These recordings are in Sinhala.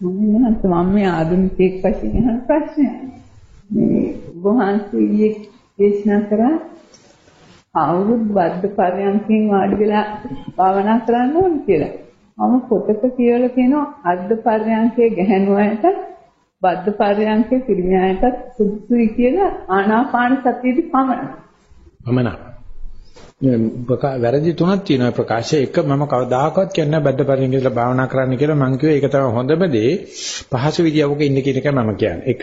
මම මම මේ ආධුනිකයෙක් වශයෙන් අහන ප්‍රශ්නයක්. මේ වහන්සේ ඊයේ දේශනා කරා අවුරුදු බද්ධ පරයන්කින් වාඩි වෙලා භාවනා කරන්න ඕන කියලා. මම පොතක කියලා කියනවා අද්ද පරයන්කේ ගැහණුවාට බද්ධ පරයන්කේ පිරිමියාට සුදුසුයි කියලා ආනාපාන සතියේදී පමණයි. පමණයි. වැරදි තුනක් තියෙනවා ප්‍රකාශය. එක මම කවදාකවත් කියන්නේ බද්ද පරිංග ඉඳලා භාවනා කරන්න කියලා. මම කිව්වේ ඒක තමයි හොඳම දේ. පහසු විදියවක ඉන්න කියන එක මම කියන්නේ. එක.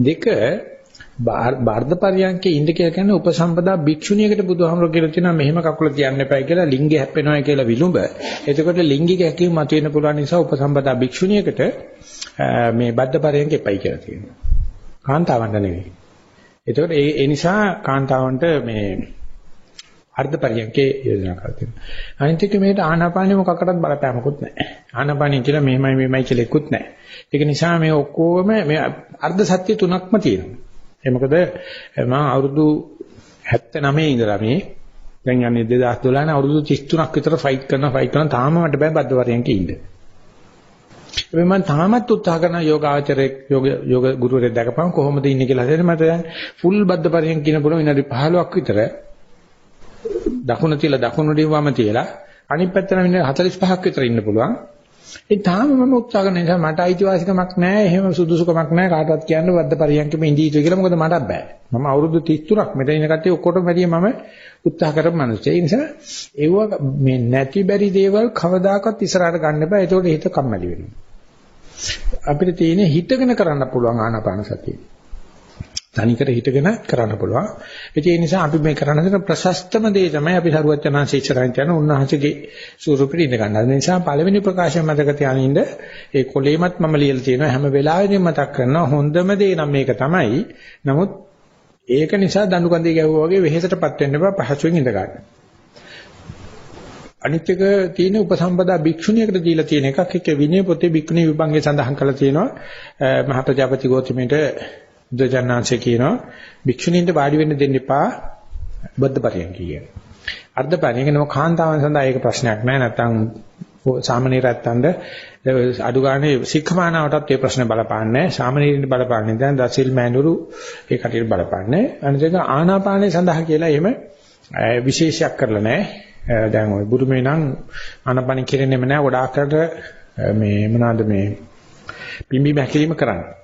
දෙක බාර්ධ පරියන්කේ ඉන්න කියලා කියන්නේ උපසම්පදා භික්ෂුණියකට බුදුහාමුදුරුවෝ කියලා තියෙනවා මෙහෙම කකුල තියන්න එපායි කියලා ලිංගය හැප්පෙනවා කියලා විලුඹ. එතකොට ලිංගික හැකීම මතුවෙන්න පුළුවන් නිසා උපසම්පදා භික්ෂුණියකට මේ බද්ද පරියන්ක එපයි කියලා තියෙනවා. කාන්තාවන්ට නෙවෙයි. එතකොට ඒ නිසා කාන්තාවන්ට මේ අර්ධ පරියන්කේ යෝජනා කරලා තියෙනවා. අනිත් එක මේකට ආනාපානෙ මොකකටවත් බලපෑමකුත් නැහැ. ආනාපානෙ කියලා මෙහෙමයි මෙහෙමයි කියලා එක්කුත් නැහැ. ඒක නිසා මේ ඔක්කොම මේ අර්ධ සත්‍ය තුනක්ම තියෙනවා. ඒ මොකද මම අවුරුදු 79 ඉඳලා මේ දැන් යන්නේ 2012 නේ අවුරුදු 33ක් විතර ෆයිට් කරන ෆයිට් කරන තාම මට බෑ බද්ද පරියන්කේ ඉන්න. හැබැයි මම තාමත් උත්සාහ කරන යෝගාචරයේ යෝග යෝග ගුරුවරයෙක් දැකපන් කොහොමද ඉන්නේ කියලා හරියට මට දැන් ෆුල් බද්ද පරියන්ක කියන පුළුවන් විනාඩි 15ක් විතර දකුණ තියලා දකුණු දිවම තියලා අනිත් පැත්තට මෙන්න 45ක් විතර ඉන්න පුළුවන්. ඒ තාම මම උත්සාහ කරන නිසා මට අයිතිවාසිකමක් නැහැ. එහෙම සුදුසුකමක් නැහැ කාටවත් කියන්න වද්ද පරියන්කෙම ඉඳී යුතුයි කියලා. මොකද මට බෑ. මම අවුරුදු 33ක් මෙතන ඉන්න කට්ටිය ඔක්කොටම වැඩිය මම උත්සාහ කරපු මිනිස්සෙක්. ඒ නිසා ඒව මේ නැති බැරි දේවල් කවදාකවත් ඉස්සරහට ගන්න බෑ. ඒතකොට හිත කම්මැලි වෙනවා. අපිට තියෙන්නේ හිතගෙන කරන්න පුළුවන් ආනාපාන සතිය. තනිකර හිටගෙන කරන්න පුළුවන්. ඒ නිසා අපි මේ කරන දේ ප්‍රශස්තම දේ තමයි අපි සරුවචනාංශ ඉස්සරහින් යන උන්වහන්සේගේ ස්වරූපෙට ඉඳ ගන්න. ඒ නිසා පළවෙනි ප්‍රකාශය මතක තියාගෙන ඒ කොලේමත් මම ලියලා තියෙනවා හැම වෙලාවෙදීම මතක් කරනවා හොඳම දේ නම් මේක තමයි. නමුත් ඒක නිසා දඬු කඳේ ගැහුවා වගේ වෙහෙසටපත් වෙන්න බෑ පහසුවෙන් ඉඳ ගන්න. අනිත් එක තියෙන උපසම්පදා භික්ෂුණියකට දීලා තියෙන එකක් එක්ක විනය පොතේ භික්ෂුණී විභංගේ සඳහන් කරලා තියෙනවා මහ ප්‍රජාපති ගෝතමීට බුදුජානනාංශය කියනවා භික්ෂුණීන්ට වාඩි වෙන්න දෙන්න එපා බුද්ධ පරියන්ක කියන. අර්ධ පරියන්ක නම කාන්තාවන් සඳහා ඒක ප්‍රශ්නයක් නෑ. නැත්තම් සාමනීරයන්ට අඩු ගානේ සික්ඛමානාවටත් ඒ ප්‍රශ්න බලපාන්නේ සාමනීරින්ට බලපාන්නේ දැන් දසිල් මෑනුරු ඒ කටියට බලපාන්නේ අනිත් එක ආනාපානේ සඳහා කියලා එහෙම විශේෂයක් කරලා නෑ. දැන් ওই බුදුමේ නම් ආනාපාන කිරෙන්නෙම නෑ. ගොඩාක් කරට මේ මොනවාද මේ පිම්බි බැකිලිම කරන්නේ.